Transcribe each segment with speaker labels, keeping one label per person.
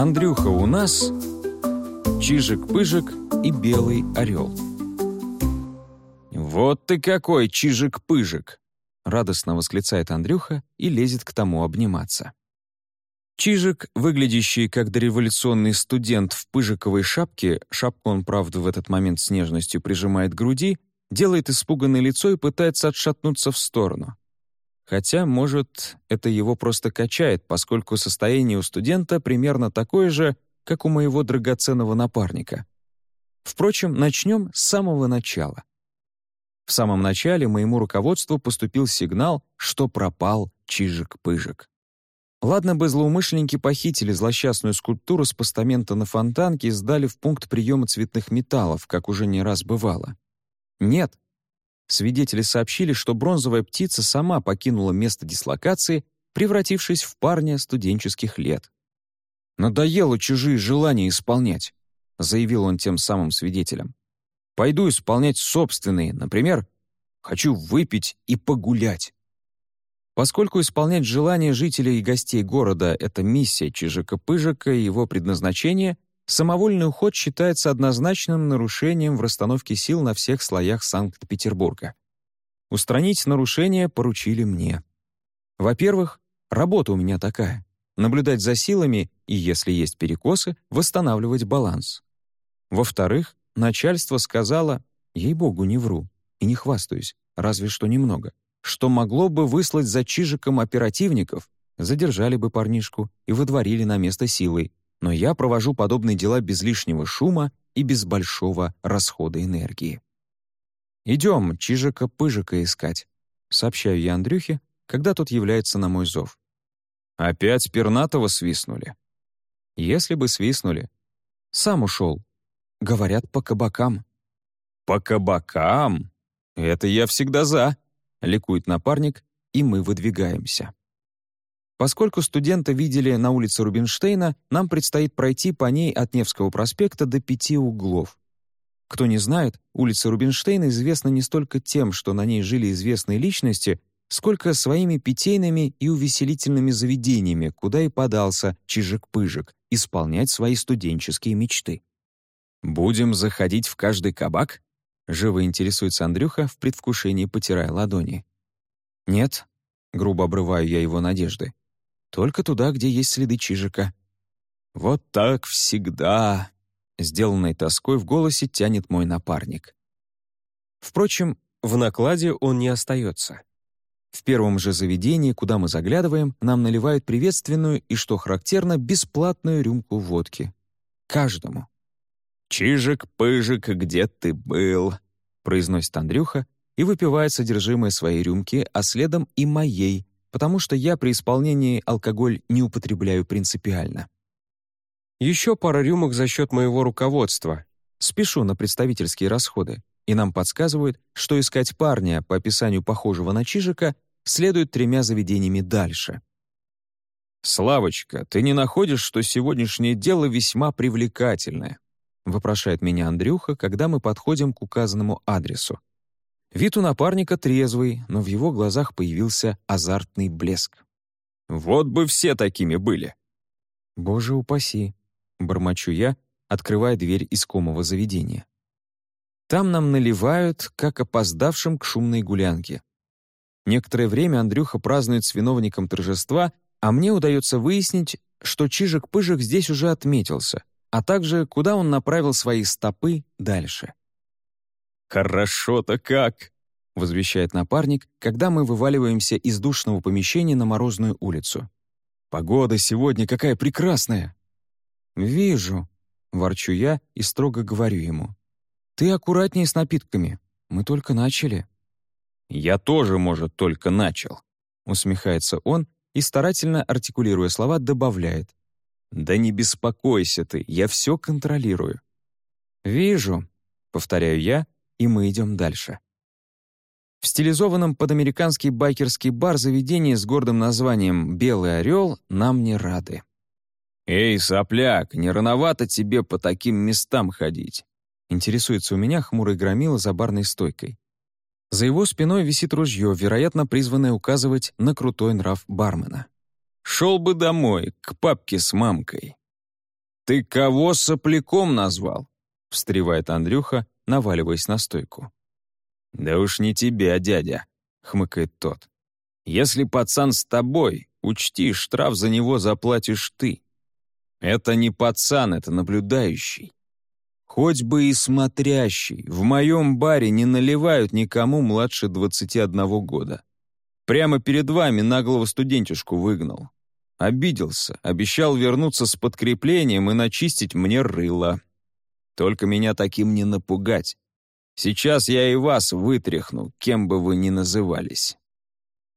Speaker 1: Андрюха у нас, Чижик-Пыжик и Белый Орел. «Вот ты какой, Чижик-Пыжик!» — радостно восклицает Андрюха и лезет к тому обниматься. Чижик, выглядящий как дореволюционный студент в пыжиковой шапке, шапку он, правда, в этот момент с нежностью прижимает к груди, делает испуганное лицо и пытается отшатнуться в сторону. Хотя, может, это его просто качает, поскольку состояние у студента примерно такое же, как у моего драгоценного напарника. Впрочем, начнем с самого начала. В самом начале моему руководству поступил сигнал, что пропал Чижик-Пыжик. Ладно бы злоумышленники похитили злосчастную скульптуру с постамента на фонтанке и сдали в пункт приема цветных металлов, как уже не раз бывало. Нет. Свидетели сообщили, что бронзовая птица сама покинула место дислокации, превратившись в парня студенческих лет. «Надоело чужие желания исполнять», — заявил он тем самым свидетелям. «Пойду исполнять собственные, например, хочу выпить и погулять». Поскольку исполнять желания жителей и гостей города — это миссия Чижика-Пыжика и его предназначение, самовольный уход считается однозначным нарушением в расстановке сил на всех слоях Санкт-Петербурга. Устранить нарушение поручили мне. Во-первых, работа у меня такая — наблюдать за силами и, если есть перекосы, восстанавливать баланс. Во-вторых, начальство сказало, ей-богу, не вру, и не хвастаюсь, разве что немного, что могло бы выслать за Чижиком оперативников, задержали бы парнишку и выдворили на место силой, но я провожу подобные дела без лишнего шума и без большого расхода энергии. «Идем Чижика-Пыжика искать», — сообщаю я Андрюхе, когда тот является на мой зов. «Опять пернатого свистнули?» «Если бы свистнули. Сам ушел. Говорят, по кабакам». «По кабакам? Это я всегда за», — ликует напарник, и мы выдвигаемся. Поскольку студента видели на улице Рубинштейна, нам предстоит пройти по ней от Невского проспекта до пяти углов. Кто не знает, улица Рубинштейна известна не столько тем, что на ней жили известные личности, сколько своими питейными и увеселительными заведениями, куда и подался Чижик-Пыжик исполнять свои студенческие мечты. «Будем заходить в каждый кабак?» Живо интересуется Андрюха, в предвкушении потирая ладони. «Нет», — грубо обрываю я его надежды. «Только туда, где есть следы Чижика». «Вот так всегда», — сделанной тоской в голосе тянет мой напарник. Впрочем, в накладе он не остается. В первом же заведении, куда мы заглядываем, нам наливают приветственную и, что характерно, бесплатную рюмку водки. Каждому. «Чижик-пыжик, где ты был?» — произносит Андрюха и выпивает содержимое своей рюмки, а следом и моей, потому что я при исполнении алкоголь не употребляю принципиально. Еще пара рюмок за счет моего руководства. Спешу на представительские расходы, и нам подсказывают, что искать парня, по описанию похожего на Чижика, следует тремя заведениями дальше. «Славочка, ты не находишь, что сегодняшнее дело весьма привлекательное?» — вопрошает меня Андрюха, когда мы подходим к указанному адресу. Вид у напарника трезвый, но в его глазах появился азартный блеск. «Вот бы все такими были!» «Боже упаси!» — бормочу я, открывая дверь искомого заведения. Там нам наливают, как опоздавшим к шумной гулянке. Некоторое время Андрюха празднует с виновником торжества, а мне удается выяснить, что Чижик-Пыжик здесь уже отметился, а также куда он направил свои стопы дальше. «Хорошо-то как!» — возвещает напарник, когда мы вываливаемся из душного помещения на морозную улицу. «Погода сегодня какая прекрасная!» «Вижу», — ворчу я и строго говорю ему. «Ты аккуратнее с напитками. Мы только начали». «Я тоже, может, только начал», — усмехается он и, старательно артикулируя слова, добавляет. «Да не беспокойся ты, я все контролирую». «Вижу», — повторяю я, и мы идем дальше. В стилизованном под американский байкерский бар заведении с гордым названием «Белый орел» нам не рады. «Эй, сопляк, не рановато тебе по таким местам ходить?» Интересуется у меня хмурый громила за барной стойкой. За его спиной висит ружье, вероятно, призванное указывать на крутой нрав бармена. Шел бы домой, к папке с мамкой. «Ты кого сопляком назвал?» — встревает Андрюха, наваливаясь на стойку. «Да уж не тебя, дядя», — хмыкает тот. «Если пацан с тобой, учти, штраф за него заплатишь ты. Это не пацан, это наблюдающий. Хоть бы и смотрящий, в моем баре не наливают никому младше 21 года. Прямо перед вами наглого студентишку выгнал. Обиделся, обещал вернуться с подкреплением и начистить мне рыло. Только меня таким не напугать. Сейчас я и вас вытряхну, кем бы вы ни назывались.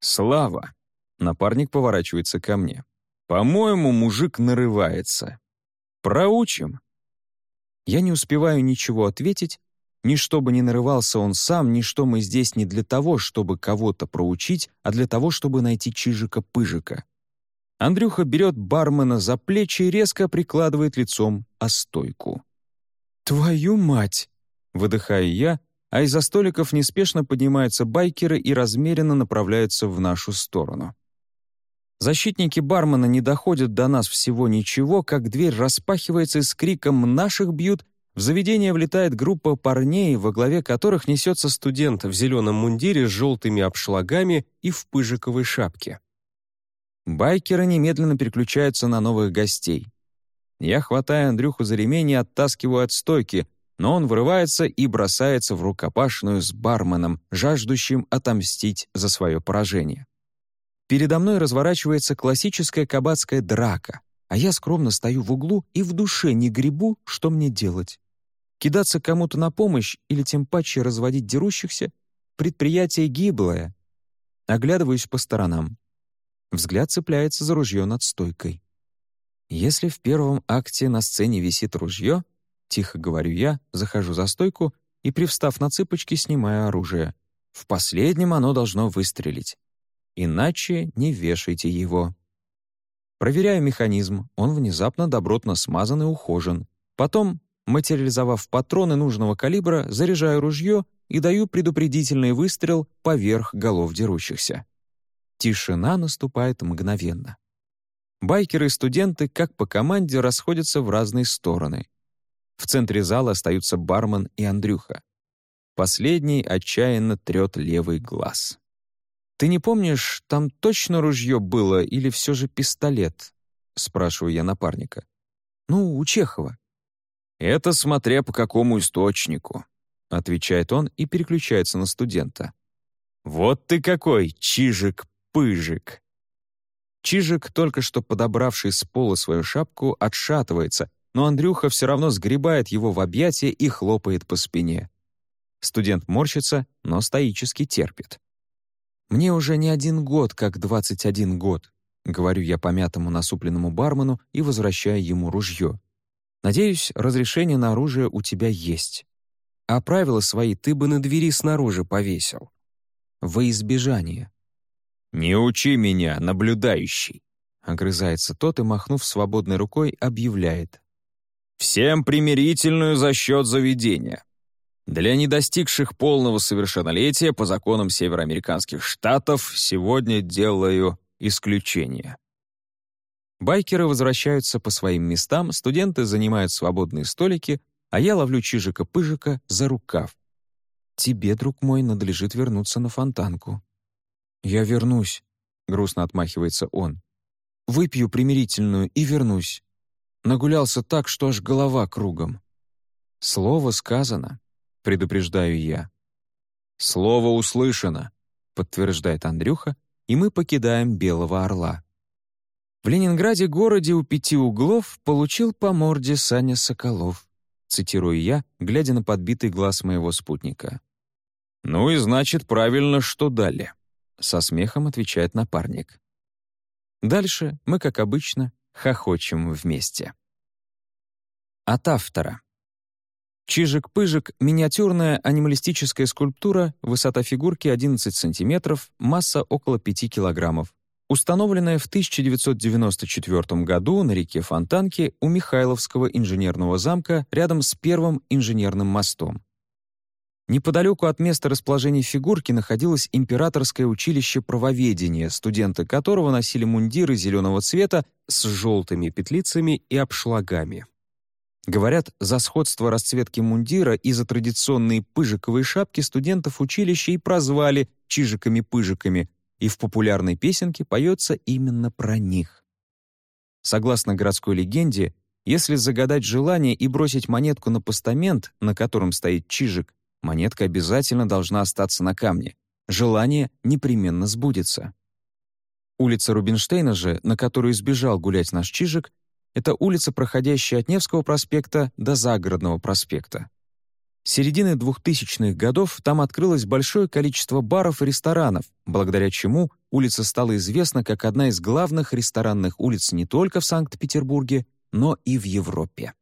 Speaker 1: Слава. Напарник поворачивается ко мне. По-моему, мужик нарывается. Проучим. Я не успеваю ничего ответить, ни чтобы не нарывался он сам, ни что мы здесь не для того, чтобы кого-то проучить, а для того, чтобы найти Чижика-Пыжика. Андрюха берет бармена за плечи и резко прикладывает лицом о стойку. «Твою мать!» — выдыхаю я, а из-за столиков неспешно поднимаются байкеры и размеренно направляются в нашу сторону. Защитники бармена не доходят до нас всего ничего, как дверь распахивается и с криком «наших бьют!» в заведение влетает группа парней, во главе которых несется студент в зеленом мундире с желтыми обшлагами и в пыжиковой шапке. Байкеры немедленно переключаются на новых гостей. Я хватаю Андрюху за ремень и оттаскиваю от стойки, но он вырывается и бросается в рукопашную с барменом, жаждущим отомстить за свое поражение. Передо мной разворачивается классическая кабацкая драка, а я скромно стою в углу и в душе не гребу, что мне делать. Кидаться кому-то на помощь или тем паче разводить дерущихся — предприятие гиблое. Оглядываюсь по сторонам. Взгляд цепляется за ружье над стойкой. Если в первом акте на сцене висит ружье, тихо говорю я, захожу за стойку и, привстав на цыпочки, снимаю оружие. В последнем оно должно выстрелить. Иначе не вешайте его. Проверяю механизм, он внезапно добротно смазан и ухожен. Потом, материализовав патроны нужного калибра, заряжаю ружье и даю предупредительный выстрел поверх голов дерущихся. Тишина наступает мгновенно. Байкеры и студенты, как по команде, расходятся в разные стороны. В центре зала остаются бармен и Андрюха. Последний отчаянно трет левый глаз. «Ты не помнишь, там точно ружье было или все же пистолет?» — спрашиваю я напарника. «Ну, у Чехова». «Это смотря по какому источнику», — отвечает он и переключается на студента. «Вот ты какой, чижик-пыжик!» Чижик, только что подобравший с пола свою шапку, отшатывается, но Андрюха все равно сгребает его в объятия и хлопает по спине. Студент морщится, но стоически терпит. «Мне уже не один год, как 21 год», — говорю я помятому насупленному бармену и возвращаю ему ружье. «Надеюсь, разрешение на оружие у тебя есть. А правила свои ты бы на двери снаружи повесил. Во избежание».
Speaker 2: «Не учи меня, наблюдающий!»
Speaker 1: Огрызается тот и, махнув свободной рукой, объявляет.
Speaker 2: «Всем примирительную за счет заведения. Для недостигших полного совершеннолетия по законам североамериканских штатов сегодня делаю исключение».
Speaker 1: Байкеры возвращаются по своим местам, студенты занимают свободные столики, а я ловлю Чижика-Пыжика за рукав. «Тебе, друг мой, надлежит вернуться на фонтанку», «Я вернусь», — грустно отмахивается он. «Выпью примирительную и вернусь. Нагулялся так, что аж голова кругом». «Слово сказано», — предупреждаю я.
Speaker 2: «Слово услышано», — подтверждает Андрюха,
Speaker 1: и мы покидаем Белого Орла. В Ленинграде городе у пяти углов получил по морде Саня Соколов, цитирую я, глядя на подбитый глаз моего спутника.
Speaker 2: «Ну и значит, правильно, что дали».
Speaker 1: — со смехом отвечает напарник. Дальше мы, как обычно, хохочем вместе. От автора. Чижик-пыжик — миниатюрная анималистическая скульптура, высота фигурки 11 сантиметров, масса около 5 килограммов, установленная в 1994 году на реке Фонтанке у Михайловского инженерного замка рядом с первым инженерным мостом. Неподалеку от места расположения фигурки находилось императорское училище правоведения, студенты которого носили мундиры зеленого цвета с желтыми петлицами и обшлагами. Говорят, за сходство расцветки мундира и за традиционные пыжиковые шапки студентов училища и прозвали «чижиками-пыжиками», и в популярной песенке поется именно про них. Согласно городской легенде, если загадать желание и бросить монетку на постамент, на котором стоит чижик, монетка обязательно должна остаться на камне. Желание непременно сбудется. Улица Рубинштейна же, на которую избежал гулять наш чижик, это улица, проходящая от Невского проспекта до Загородного проспекта. С середины 2000-х годов там открылось большое количество баров и ресторанов, благодаря чему улица стала известна как одна из главных ресторанных улиц не только в Санкт-Петербурге, но и в Европе.